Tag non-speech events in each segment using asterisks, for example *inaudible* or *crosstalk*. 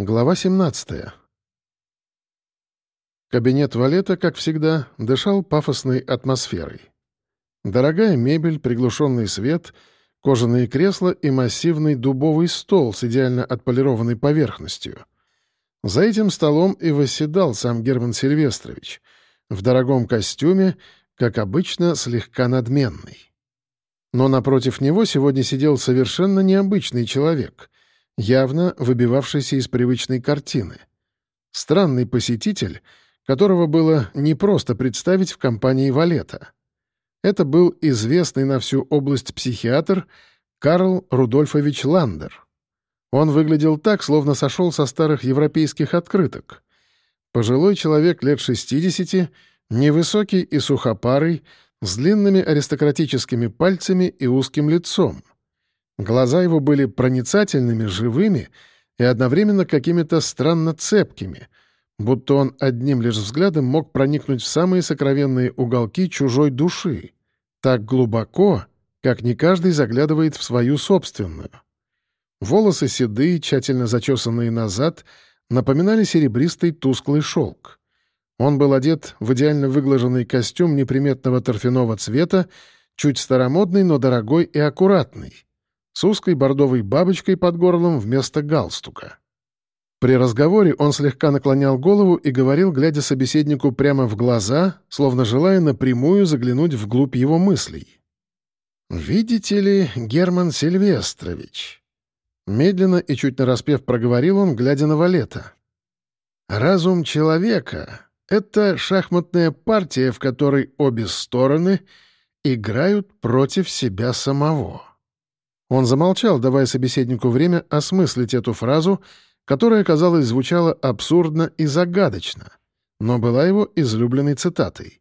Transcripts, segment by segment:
Глава 17. Кабинет Валета, как всегда, дышал пафосной атмосферой. Дорогая мебель, приглушенный свет, кожаные кресла и массивный дубовый стол с идеально отполированной поверхностью. За этим столом и восседал сам Герман Сильвестрович, в дорогом костюме, как обычно, слегка надменный. Но напротив него сегодня сидел совершенно необычный человек, явно выбивавшийся из привычной картины. Странный посетитель, которого было непросто представить в компании Валета. Это был известный на всю область психиатр Карл Рудольфович Ландер. Он выглядел так, словно сошел со старых европейских открыток. Пожилой человек лет 60, невысокий и сухопарый, с длинными аристократическими пальцами и узким лицом. Глаза его были проницательными, живыми и одновременно какими-то странно цепкими, будто он одним лишь взглядом мог проникнуть в самые сокровенные уголки чужой души, так глубоко, как не каждый заглядывает в свою собственную. Волосы седые, тщательно зачесанные назад, напоминали серебристый тусклый шелк. Он был одет в идеально выглаженный костюм неприметного торфяного цвета, чуть старомодный, но дорогой и аккуратный, с узкой бордовой бабочкой под горлом вместо галстука. При разговоре он слегка наклонял голову и говорил, глядя собеседнику прямо в глаза, словно желая напрямую заглянуть вглубь его мыслей. «Видите ли, Герман Сильвестрович?» Медленно и чуть нараспев проговорил он, глядя на Валета. «Разум человека это шахматная партия, в которой обе стороны играют против себя самого. Он замолчал, давая собеседнику время осмыслить эту фразу, которая, казалось, звучала абсурдно и загадочно, но была его излюбленной цитатой.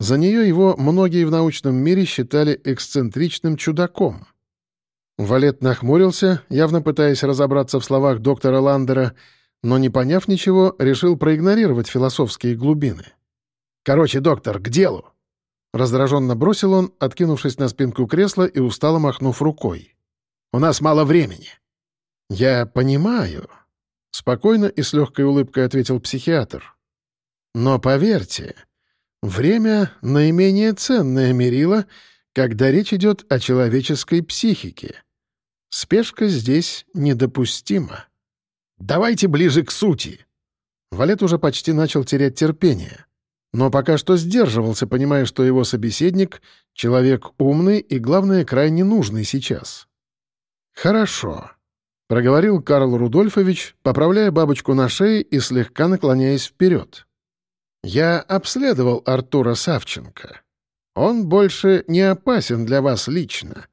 За нее его многие в научном мире считали эксцентричным чудаком. Валет нахмурился, явно пытаясь разобраться в словах доктора Ландера — но, не поняв ничего, решил проигнорировать философские глубины. «Короче, доктор, к делу!» Раздраженно бросил он, откинувшись на спинку кресла и устало махнув рукой. «У нас мало времени». «Я понимаю», — спокойно и с легкой улыбкой ответил психиатр. «Но поверьте, время — наименее ценное мерило, когда речь идет о человеческой психике. Спешка здесь недопустима». «Давайте ближе к сути!» Валет уже почти начал терять терпение. Но пока что сдерживался, понимая, что его собеседник — человек умный и, главное, крайне нужный сейчас. «Хорошо», — проговорил Карл Рудольфович, поправляя бабочку на шее и слегка наклоняясь вперед. «Я обследовал Артура Савченко. Он больше не опасен для вас лично.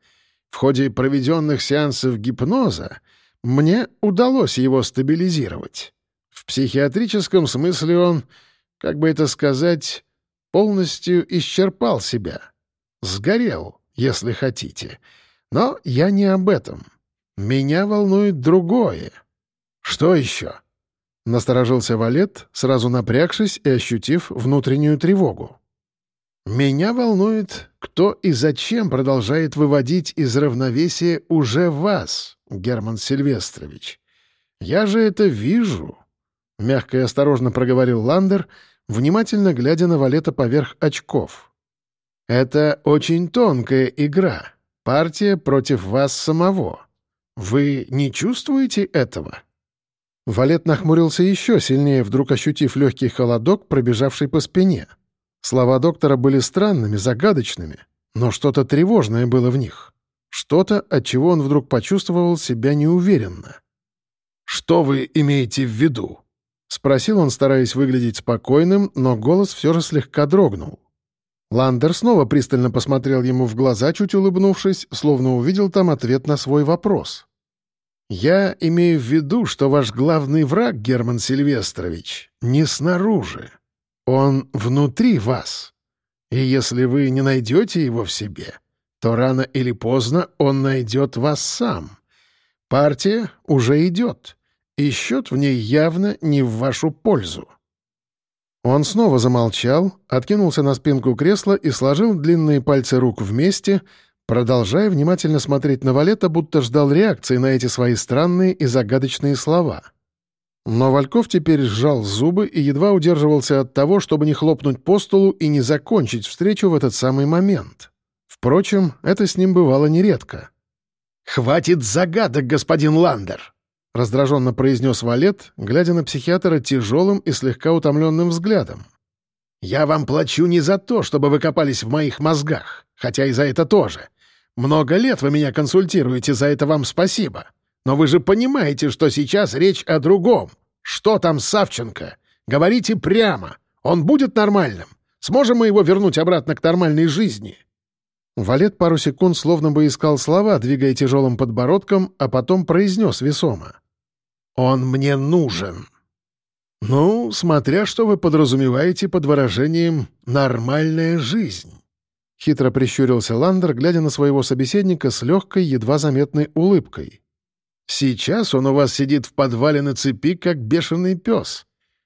В ходе проведенных сеансов гипноза мне удалось его стабилизировать. В психиатрическом смысле он, как бы это сказать, полностью исчерпал себя. Сгорел, если хотите. Но я не об этом. Меня волнует другое. Что еще? Насторожился Валет, сразу напрягшись и ощутив внутреннюю тревогу. Меня волнует, кто и зачем продолжает выводить из равновесия уже вас, Герман Сильвестрович. Я же это вижу, — мягко и осторожно проговорил Ландер, внимательно глядя на Валета поверх очков. Это очень тонкая игра, партия против вас самого. Вы не чувствуете этого? Валет нахмурился еще сильнее, вдруг ощутив легкий холодок, пробежавший по спине — Слова доктора были странными, загадочными, но что-то тревожное было в них. Что-то, от чего он вдруг почувствовал себя неуверенно. «Что вы имеете в виду?» — спросил он, стараясь выглядеть спокойным, но голос все же слегка дрогнул. Ландер снова пристально посмотрел ему в глаза, чуть улыбнувшись, словно увидел там ответ на свой вопрос. «Я имею в виду, что ваш главный враг, Герман Сильвестрович, не снаружи. Он внутри вас. И если вы не найдете его в себе, то рано или поздно он найдет вас сам. Партия уже идет, и счет в ней явно не в вашу пользу. Он снова замолчал, откинулся на спинку кресла и сложил длинные пальцы рук вместе, продолжая внимательно смотреть на Валета, будто ждал реакции на эти свои странные и загадочные слова. Но Вальков теперь сжал зубы и едва удерживался от того, чтобы не хлопнуть по столу и не закончить встречу в этот самый момент. Впрочем, это с ним бывало нередко. «Хватит загадок, господин Ландер!» — раздраженно произнес Валет, глядя на психиатра тяжелым и слегка утомленным взглядом. «Я вам плачу не за то, чтобы вы копались в моих мозгах, хотя и за это тоже. Много лет вы меня консультируете, за это вам спасибо. Но вы же понимаете, что сейчас речь о другом. Что там Савченко? Говорите прямо. Он будет нормальным? Сможем мы его вернуть обратно к нормальной жизни?» Валет пару секунд словно бы искал слова, двигая тяжелым подбородком, а потом произнес весомо. «Он мне нужен». «Ну, смотря что вы подразумеваете под выражением «нормальная жизнь». Хитро прищурился Ландер, глядя на своего собеседника с легкой, едва заметной улыбкой. Сейчас он у вас сидит в подвале на цепи, как бешеный пес.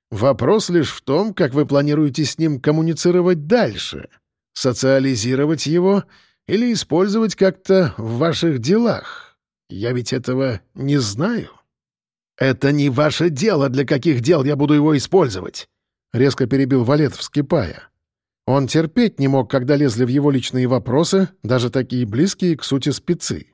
Вопрос лишь в том, как вы планируете с ним коммуницировать дальше. Социализировать его или использовать как-то в ваших делах. Я ведь этого не знаю. Это не ваше дело, для каких дел я буду его использовать. Резко перебил Валет, вскипая. Он терпеть не мог, когда лезли в его личные вопросы, даже такие близкие к сути спецы.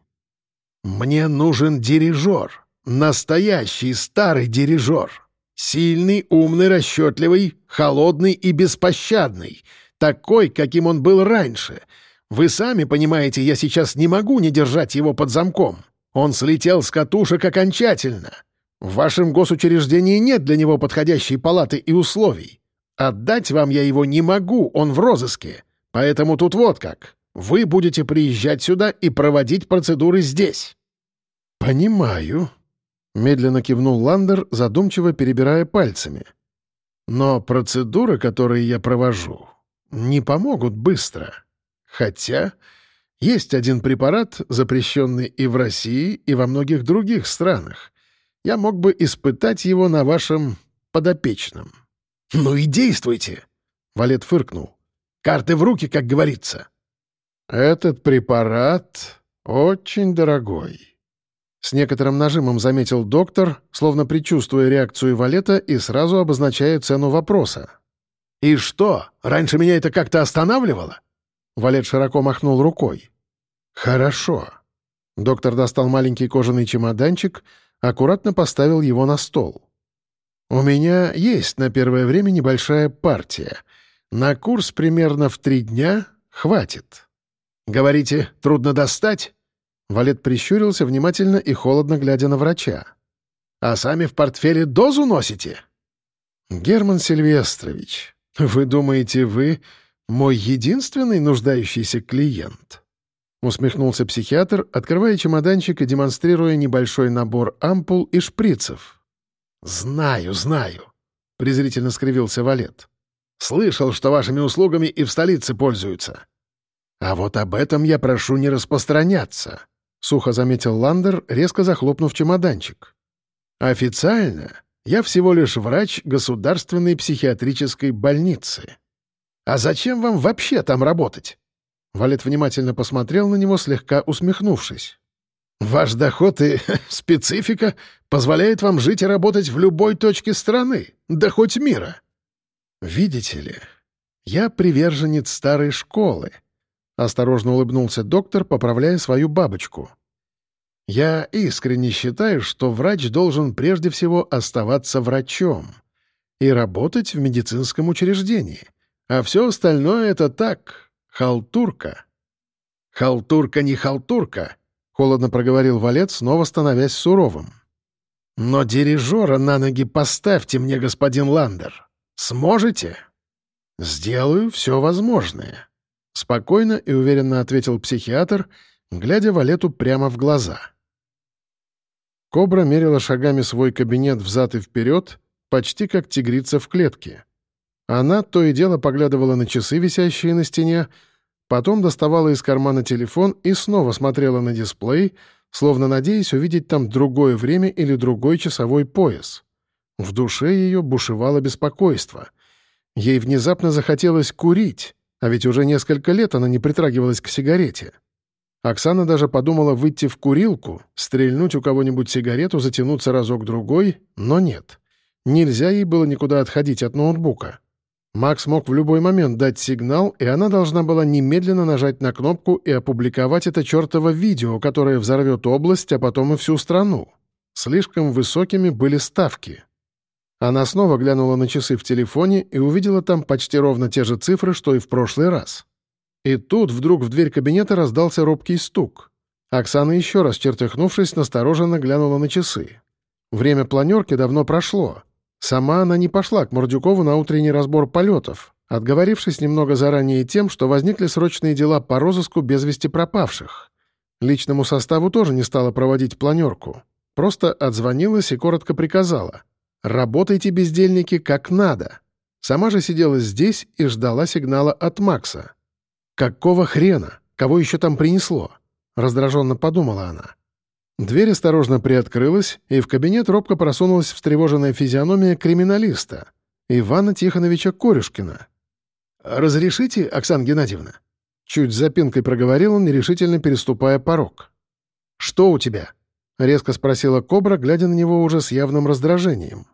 «Мне нужен дирижер. Настоящий старый дирижер. Сильный, умный, расчетливый, холодный и беспощадный. Такой, каким он был раньше. Вы сами понимаете, я сейчас не могу не держать его под замком. Он слетел с катушек окончательно. В вашем госучреждении нет для него подходящей палаты и условий. Отдать вам я его не могу, он в розыске. Поэтому тут вот как. Вы будете приезжать сюда и проводить процедуры здесь». «Понимаю», — медленно кивнул Ландер, задумчиво перебирая пальцами. «Но процедуры, которые я провожу, не помогут быстро. Хотя есть один препарат, запрещенный и в России, и во многих других странах. Я мог бы испытать его на вашем подопечном». «Ну и действуйте!» — Валет фыркнул. «Карты в руки, как говорится». «Этот препарат очень дорогой». С некоторым нажимом заметил доктор, словно предчувствуя реакцию Валета и сразу обозначая цену вопроса. «И что, раньше меня это как-то останавливало?» Валет широко махнул рукой. «Хорошо». Доктор достал маленький кожаный чемоданчик, аккуратно поставил его на стол. «У меня есть на первое время небольшая партия. На курс примерно в три дня хватит». «Говорите, трудно достать?» Валет прищурился, внимательно и холодно глядя на врача. «А сами в портфеле дозу носите?» «Герман Сильвестрович, вы думаете, вы мой единственный нуждающийся клиент?» Усмехнулся психиатр, открывая чемоданчик и демонстрируя небольшой набор ампул и шприцев. «Знаю, знаю», — презрительно скривился Валет. «Слышал, что вашими услугами и в столице пользуются. «А вот об этом я прошу не распространяться», — сухо заметил Ландер, резко захлопнув чемоданчик. «Официально я всего лишь врач государственной психиатрической больницы. А зачем вам вообще там работать?» Валет внимательно посмотрел на него, слегка усмехнувшись. «Ваш доход и *laughs* специфика позволяет вам жить и работать в любой точке страны, да хоть мира. Видите ли, я приверженец старой школы, Осторожно улыбнулся доктор, поправляя свою бабочку. «Я искренне считаю, что врач должен прежде всего оставаться врачом и работать в медицинском учреждении, а все остальное — это так, халтурка». «Халтурка не халтурка», — холодно проговорил Валет, снова становясь суровым. «Но дирижера на ноги поставьте мне, господин Ландер. Сможете?» «Сделаю все возможное», Спокойно и уверенно ответил психиатр, глядя Валету прямо в глаза. Кобра мерила шагами свой кабинет взад и вперед, почти как тигрица в клетке. Она то и дело поглядывала на часы, висящие на стене, потом доставала из кармана телефон и снова смотрела на дисплей, словно надеясь увидеть там другое время или другой часовой пояс. В душе ее бушевало беспокойство. Ей внезапно захотелось курить, а ведь уже несколько лет она не притрагивалась к сигарете. Оксана даже подумала выйти в курилку, стрельнуть у кого-нибудь сигарету, затянуться разок-другой, но нет. Нельзя ей было никуда отходить от ноутбука. Макс мог в любой момент дать сигнал, и она должна была немедленно нажать на кнопку и опубликовать это чертово видео, которое взорвет область, а потом и всю страну. Слишком высокими были ставки. Она снова глянула на часы в телефоне и увидела там почти ровно те же цифры, что и в прошлый раз. И тут вдруг в дверь кабинета раздался робкий стук. Оксана еще раз чертыхнувшись, настороженно глянула на часы. Время планерки давно прошло. Сама она не пошла к Мордюкову на утренний разбор полетов, отговорившись немного заранее тем, что возникли срочные дела по розыску без вести пропавших. Личному составу тоже не стала проводить планерку. Просто отзвонилась и коротко приказала. «Работайте, бездельники, как надо». Сама же сидела здесь и ждала сигнала от Макса. «Какого хрена? Кого еще там принесло?» — раздраженно подумала она. Дверь осторожно приоткрылась, и в кабинет робко просунулась встревоженная физиономия криминалиста, Ивана Тихоновича Корюшкина. «Разрешите, Оксана Геннадьевна?» Чуть с запинкой проговорил он, нерешительно переступая порог. «Что у тебя?» — резко спросила Кобра, глядя на него уже с явным раздражением.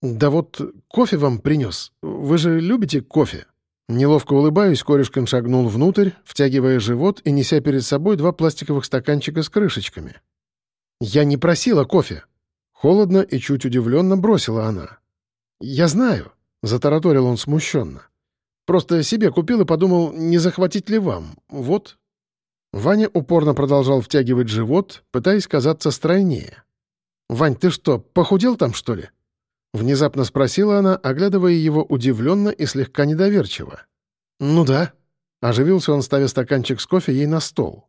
«Да вот кофе вам принес. Вы же любите кофе?» Неловко улыбаясь, Корюшкин шагнул внутрь, втягивая живот и неся перед собой два пластиковых стаканчика с крышечками. «Я не просила кофе!» Холодно и чуть удивленно бросила она. «Я знаю», — затараторил он смущенно. «Просто себе купил и подумал, не захватить ли вам. Вот». Ваня упорно продолжал втягивать живот, пытаясь казаться стройнее. «Вань, ты что, похудел там, что ли?» Внезапно спросила она, оглядывая его удивленно и слегка недоверчиво. «Ну да». Оживился он, ставя стаканчик с кофе ей на стол.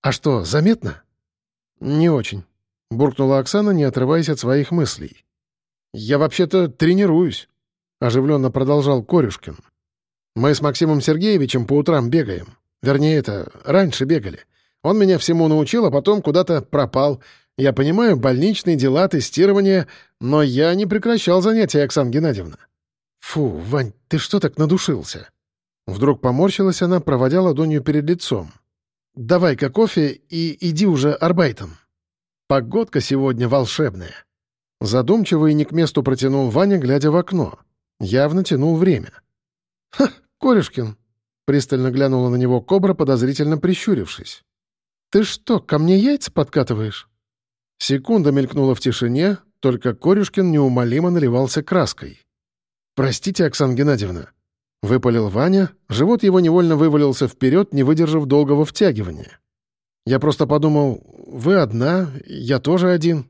«А что, заметно?» «Не очень», — буркнула Оксана, не отрываясь от своих мыслей. «Я вообще-то тренируюсь», — оживленно продолжал Корюшкин. «Мы с Максимом Сергеевичем по утрам бегаем. Вернее, это, раньше бегали. Он меня всему научил, а потом куда-то пропал. Я понимаю, больничные дела, тестирование, но я не прекращал занятия, Оксана Геннадьевна». «Фу, Вань, ты что так надушился?» Вдруг поморщилась она, проводя ладонью перед лицом. Давай-ка кофе и иди уже арбайтом. Погодка сегодня волшебная». Задумчиво и не к месту протянул Ваня, глядя в окно. Явно тянул время. «Ха, Корешкин!» — пристально глянула на него кобра, подозрительно прищурившись. «Ты что, ко мне яйца подкатываешь?» Секунда мелькнула в тишине, только Корюшкин неумолимо наливался краской. «Простите, Оксана Геннадьевна», — выпалил Ваня, живот его невольно вывалился вперед, не выдержав долгого втягивания. «Я просто подумал, вы одна, я тоже один».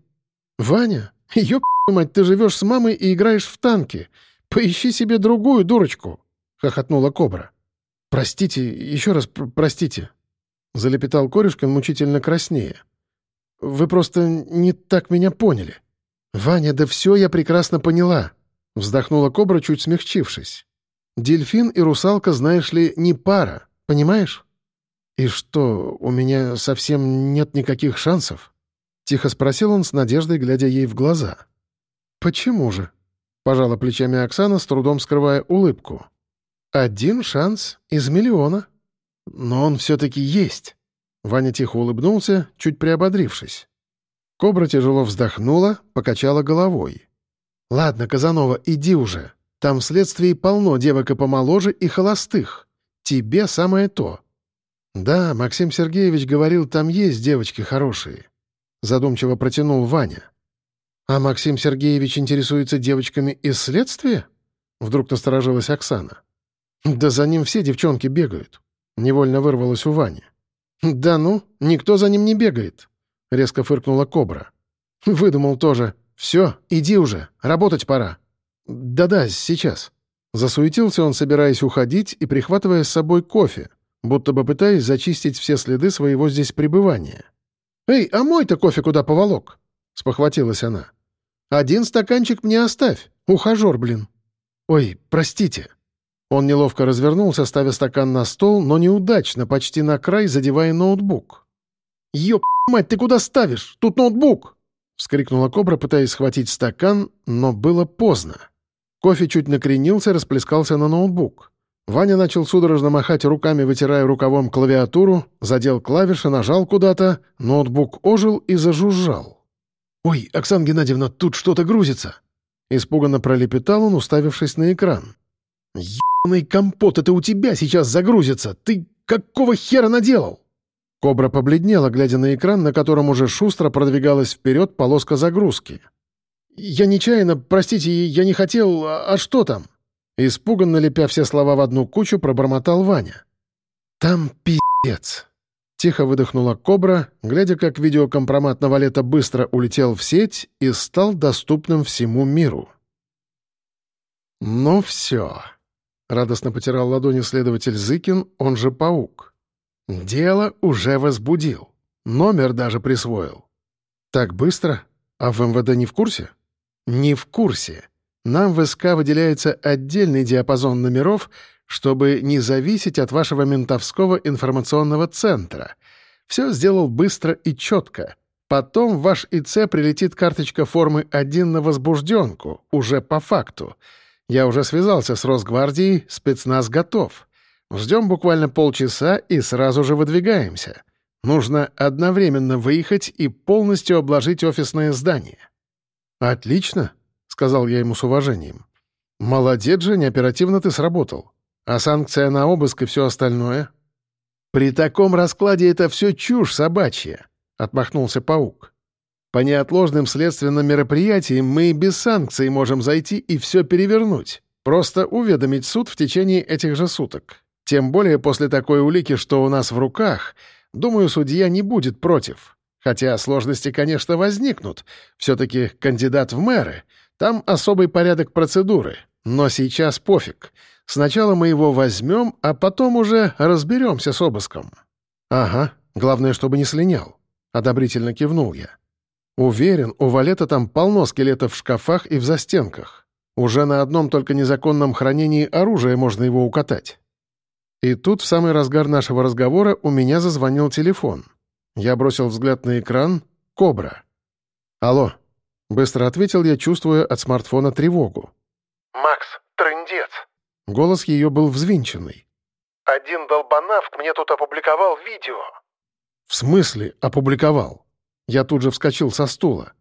«Ваня, ёб мать, ты живешь с мамой и играешь в танки. Поищи себе другую дурочку», — хохотнула Кобра. «Простите, еще раз пр простите», — залепетал Корюшкин мучительно краснее. «Вы просто не так меня поняли». «Ваня, да все я прекрасно поняла», — вздохнула Кобра, чуть смягчившись. Дельфин и русалка, знаешь ли, не пара, понимаешь? И что, у меня совсем нет никаких шансов? Тихо спросил он с надеждой, глядя ей в глаза. Почему же? Пожала плечами Оксана, с трудом скрывая улыбку. Один шанс из миллиона. Но он все-таки есть. Ваня тихо улыбнулся, чуть приободрившись. Кобра тяжело вздохнула, покачала головой. «Ладно, Казанова, иди уже. Там вследствие полно девок и помоложе, и холостых. Тебе самое то». «Да, Максим Сергеевич говорил, там есть девочки хорошие», — задумчиво протянул Ваня. «А Максим Сергеевич интересуется девочками из следствия?» Вдруг насторожилась Оксана. «Да за ним все девчонки бегают», — невольно вырвалась у Вани. «Да ну, никто за ним не бегает», — резко фыркнула Кобра. «Выдумал тоже. Все, иди уже, работать пора». «Да-да, сейчас». Засуетился он, собираясь уходить и прихватывая с собой кофе, будто бы пытаясь зачистить все следы своего здесь пребывания. «Эй, а мой-то кофе куда поволок?» — спохватилась она. «Один стаканчик мне оставь, ухажер, блин». «Ой, простите». Он неловко развернулся, ставя стакан на стол, но неудачно, почти на край, задевая ноутбук. «Ёп, мать, ты куда ставишь? Тут ноутбук!» — вскрикнула кобра, пытаясь схватить стакан, но было поздно. Кофе чуть накренился, расплескался на ноутбук. Ваня начал судорожно махать руками, вытирая рукавом клавиатуру, задел клавиши, нажал куда-то, ноутбук ожил и зажужжал. «Ой, Оксана Геннадьевна, тут что-то грузится!» Испуганно пролепетал он, уставившись на экран. «Ебаный компот, это у тебя сейчас загрузится! Ты какого хера наделал?» Кобра побледнела, глядя на экран, на котором уже шустро продвигалась вперед полоска загрузки. «Я нечаянно, простите, я не хотел, а, а что там?» Испуганно лепя все слова в одну кучу, пробормотал Ваня. «Там пиздец!» Тихо выдохнула Кобра, глядя, как видеокомпромат на Валета быстро улетел в сеть и стал доступным всему миру. «Ну все», — радостно потирал ладони следователь Зыкин, он же Паук. «Дело уже возбудил. Номер даже присвоил». «Так быстро? А в МВД не в курсе?» «Не в курсе. Нам в СК выделяется отдельный диапазон номеров, чтобы не зависеть от вашего ментовского информационного центра. Все сделал быстро и четко. Потом в ваш ИЦ прилетит карточка формы 1 на возбужденку, уже по факту. Я уже связался с Росгвардией, спецназ готов. Ждем буквально полчаса и сразу же выдвигаемся. Нужно одновременно выехать и полностью обложить офисное здание. «Отлично», — сказал я ему с уважением. «Молодец же, неоперативно ты сработал. А санкция на обыск и все остальное? При таком раскладе это все чушь собачья, — отмахнулся паук. По неотложным следственным мероприятиям мы без санкций можем зайти и все перевернуть. Просто уведомить суд в течение этих же суток. Тем более после такой улики, что у нас в руках, думаю, судья не будет против. Хотя сложности, конечно, возникнут. Все-таки кандидат в мэры. Там особый порядок процедуры. Но сейчас пофиг. Сначала мы его возьмем, а потом уже разберемся с обыском». «Ага, главное, чтобы не слинял», — одобрительно кивнул я. «Уверен, у Валета там полно скелетов в шкафах и в застенках. Уже на одном только незаконном хранении оружия можно его укатать». И тут, в самый разгар нашего разговора, у меня зазвонил телефон. Я бросил взгляд на экран. «Кобра». «Алло», — быстро ответил я, чувствуя от смартфона тревогу. «Макс, трындец!» Голос ее был взвинченный. «Один долбанавт мне тут опубликовал видео». «В смысле опубликовал?» Я тут же вскочил со стула.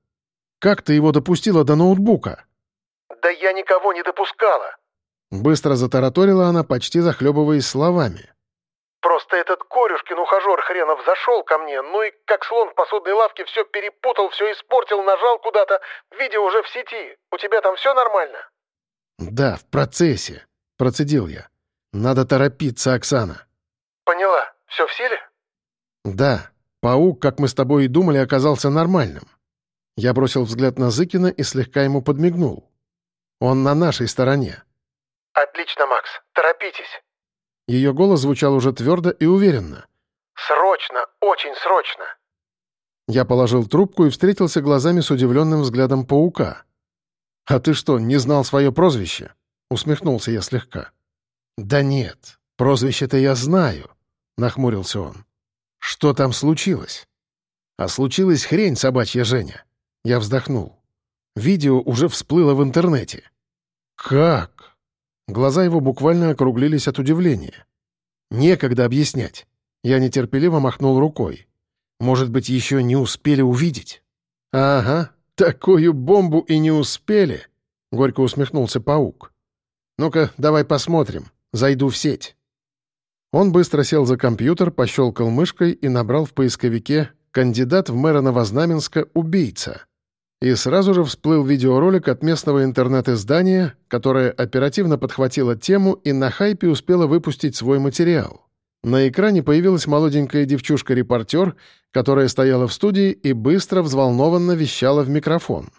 «Как ты его допустила до ноутбука?» «Да я никого не допускала». Быстро затараторила она, почти захлебываясь словами. «Просто этот Корюшкин ухажер хренов зашел ко мне, ну и как слон в посудной лавке все перепутал, все испортил, нажал куда-то, видео уже в сети. У тебя там все нормально?» «Да, в процессе», — процедил я. «Надо торопиться, Оксана». «Поняла. Все в силе?» «Да. Паук, как мы с тобой и думали, оказался нормальным». Я бросил взгляд на Зыкина и слегка ему подмигнул. «Он на нашей стороне». «Отлично, Макс. Торопитесь». Ее голос звучал уже твердо и уверенно. «Срочно, очень срочно!» Я положил трубку и встретился глазами с удивленным взглядом паука. «А ты что, не знал свое прозвище?» — усмехнулся я слегка. «Да нет, прозвище-то я знаю», — нахмурился он. «Что там случилось?» «А случилась хрень, собачья Женя». Я вздохнул. Видео уже всплыло в интернете. «Как?» Глаза его буквально округлились от удивления. «Некогда объяснять». Я нетерпеливо махнул рукой. «Может быть, еще не успели увидеть?» «Ага, такую бомбу и не успели!» — горько усмехнулся паук. «Ну-ка, давай посмотрим. Зайду в сеть». Он быстро сел за компьютер, пощелкал мышкой и набрал в поисковике «Кандидат в мэра Новознаменска. Убийца». И сразу же всплыл видеоролик от местного интернет-издания, которое оперативно подхватило тему и на хайпе успело выпустить свой материал. На экране появилась молоденькая девчушка-репортер, которая стояла в студии и быстро, взволнованно вещала в микрофон.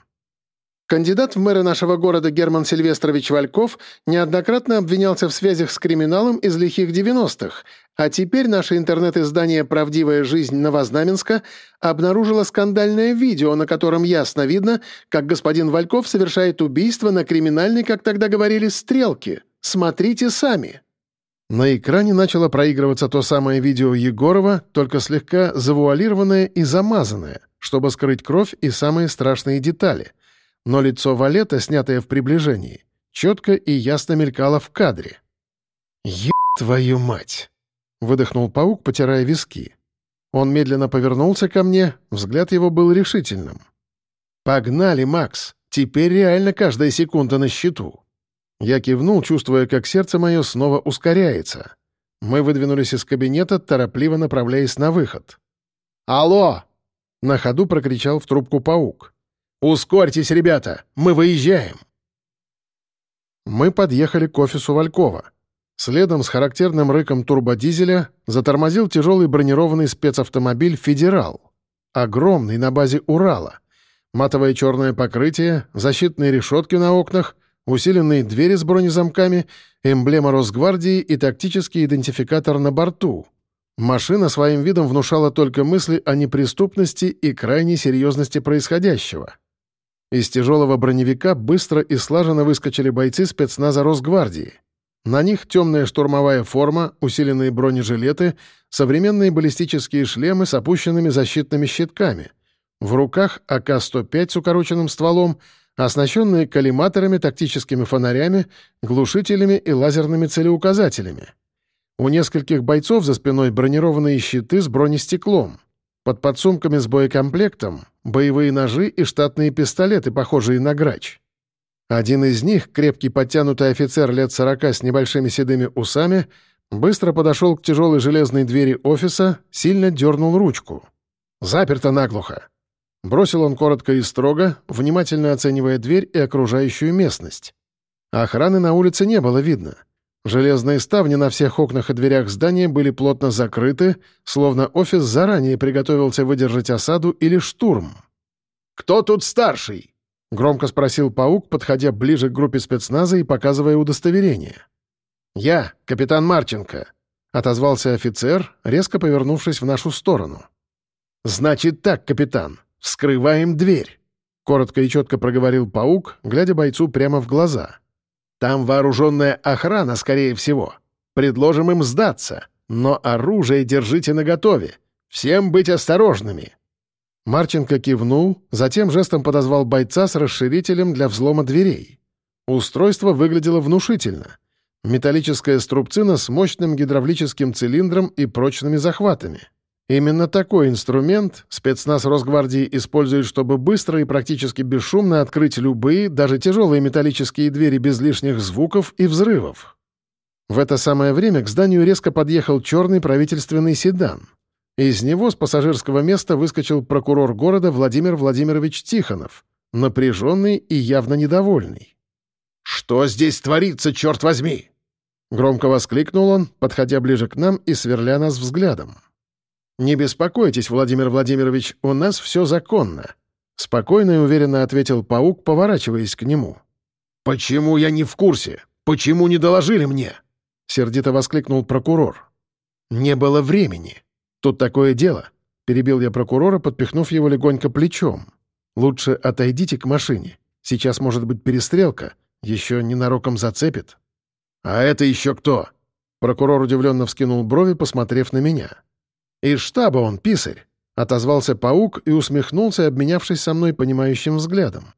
Кандидат в мэры нашего города Герман Сильвестрович Вальков неоднократно обвинялся в связях с криминалом из лихих 90-х, а теперь наше интернет-издание «Правдивая жизнь Новознаменска» обнаружило скандальное видео, на котором ясно видно, как господин Вальков совершает убийство на криминальной, как тогда говорили, стрелке. Смотрите сами. На экране начало проигрываться то самое видео Егорова, только слегка завуалированное и замазанное, чтобы скрыть кровь и самые страшные детали — но лицо Валета, снятое в приближении, четко и ясно мелькало в кадре. «Е твою мать!» — выдохнул паук, потирая виски. Он медленно повернулся ко мне, взгляд его был решительным. «Погнали, Макс! Теперь реально каждая секунда на счету. Я кивнул, чувствуя, как сердце мое снова ускоряется. Мы выдвинулись из кабинета, торопливо направляясь на выход. «Алло!» — на ходу прокричал в трубку паук. «Ускорьтесь, ребята! Мы выезжаем!» Мы подъехали к офису Валькова. Следом с характерным рыком турбодизеля затормозил тяжелый бронированный спецавтомобиль «Федерал». Огромный, на базе Урала. Матовое черное покрытие, защитные решетки на окнах, усиленные двери с бронезамками, эмблема Росгвардии и тактический идентификатор на борту. Машина своим видом внушала только мысли о неприступности и крайней серьезности происходящего. Из тяжелого броневика быстро и слаженно выскочили бойцы спецназа Росгвардии — на них темная штурмовая форма, усиленные бронежилеты, современные баллистические шлемы с опущенными защитными щитками. В руках АК-105 с укороченным стволом, оснащенные коллиматорами, тактическими фонарями, глушителями и лазерными целеуказателями. У нескольких бойцов за спиной бронированные щиты с бронестеклом. Под подсумками с боекомплектом — боевые ножи и штатные пистолеты, похожие на грач. Один из них, крепкий подтянутый офицер лет сорока с небольшими седыми усами, быстро подошел к тяжелой железной двери офиса, сильно дернул ручку. «Заперто наглухо!» Бросил он коротко и строго, внимательно оценивая дверь и окружающую местность. Охраны на улице не было видно. Железные ставни на всех окнах и дверях здания были плотно закрыты, словно офис заранее приготовился выдержать осаду или штурм. «Кто тут старший?» — громко спросил паук, подходя ближе к группе спецназа и показывая удостоверение. «Я, капитан Марченко», — отозвался офицер, резко повернувшись в нашу сторону. «Значит так, капитан, вскрываем дверь», — коротко и четко проговорил паук, глядя бойцу прямо в глаза. «Там вооруженная охрана, скорее всего. Предложим им сдаться, но оружие держите наготове. Всем быть осторожными». Марченко кивнул, затем жестом подозвал бойца с расширителем для взлома дверей. Устройство выглядело внушительно. Металлическая струбцина с мощным гидравлическим цилиндром и прочными захватами. Именно такой инструмент спецназ Росгвардии использует, чтобы быстро и практически бесшумно открыть любые, даже тяжелые металлические двери без лишних звуков и взрывов. В это самое время к зданию резко подъехал черный правительственный седан — из него с пассажирского места выскочил прокурор города Владимир Владимирович Тихонов, напряженный и явно недовольный. «Что здесь творится, черт возьми?» Громко воскликнул он, подходя ближе к нам и сверля нас взглядом. «Не беспокойтесь, Владимир Владимирович, у нас все законно», — спокойно и уверенно ответил паук, поворачиваясь к нему. «Почему я не в курсе? Почему не доложили мне?» — сердито воскликнул прокурор. «Не было времени», «Тут такое дело», — перебил я прокурора, подпихнув его легонько плечом. «Лучше отойдите к машине. Сейчас может быть перестрелка. Еще ненароком зацепит». «А это еще кто?» Прокурор удивленно вскинул брови, посмотрев на меня. «Из штаба он, писарь», — отозвался паук и усмехнулся, обменявшись со мной понимающим взглядом.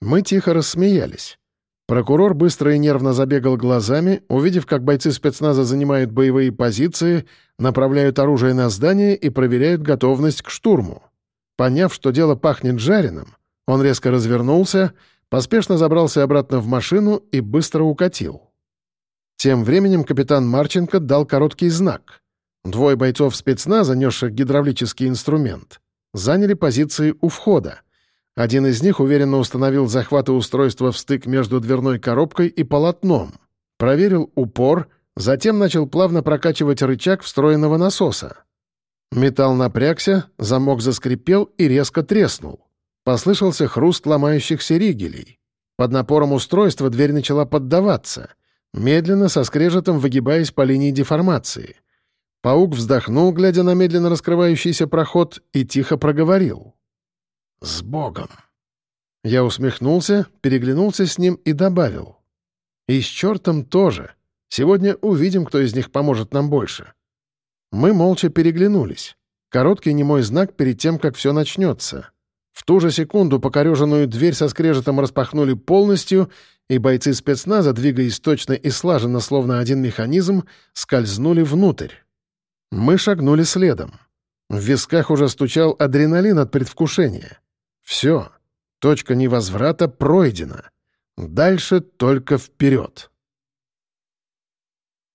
Мы тихо рассмеялись. Прокурор быстро и нервно забегал глазами, увидев, как бойцы спецназа занимают боевые позиции, направляют оружие на здание и проверяют готовность к штурму. Поняв, что дело пахнет жареным, он резко развернулся, поспешно забрался обратно в машину и быстро укатил. Тем временем капитан Марченко дал короткий знак. Двое бойцов спецназа, несших гидравлический инструмент, заняли позиции у входа. Один из них уверенно установил захваты устройства в стык между дверной коробкой и полотном, проверил упор, затем начал плавно прокачивать рычаг встроенного насоса. Металл напрягся, замок заскрипел и резко треснул. Послышался хруст ломающихся ригелей. Под напором устройства дверь начала поддаваться, медленно со скрежетом выгибаясь по линии деформации. Паук вздохнул, глядя на медленно раскрывающийся проход, и тихо проговорил. «С Богом!» Я усмехнулся, переглянулся с ним и добавил. «И с чертом тоже. Сегодня увидим, кто из них поможет нам больше». Мы молча переглянулись. Короткий немой знак перед тем, как все начнется. В ту же секунду покореженную дверь со скрежетом распахнули полностью, и бойцы спецназа, двигаясь точно и слаженно, словно один механизм, скользнули внутрь. Мы шагнули следом. В висках уже стучал адреналин от предвкушения. Все. Точка невозврата пройдена. Дальше только вперед.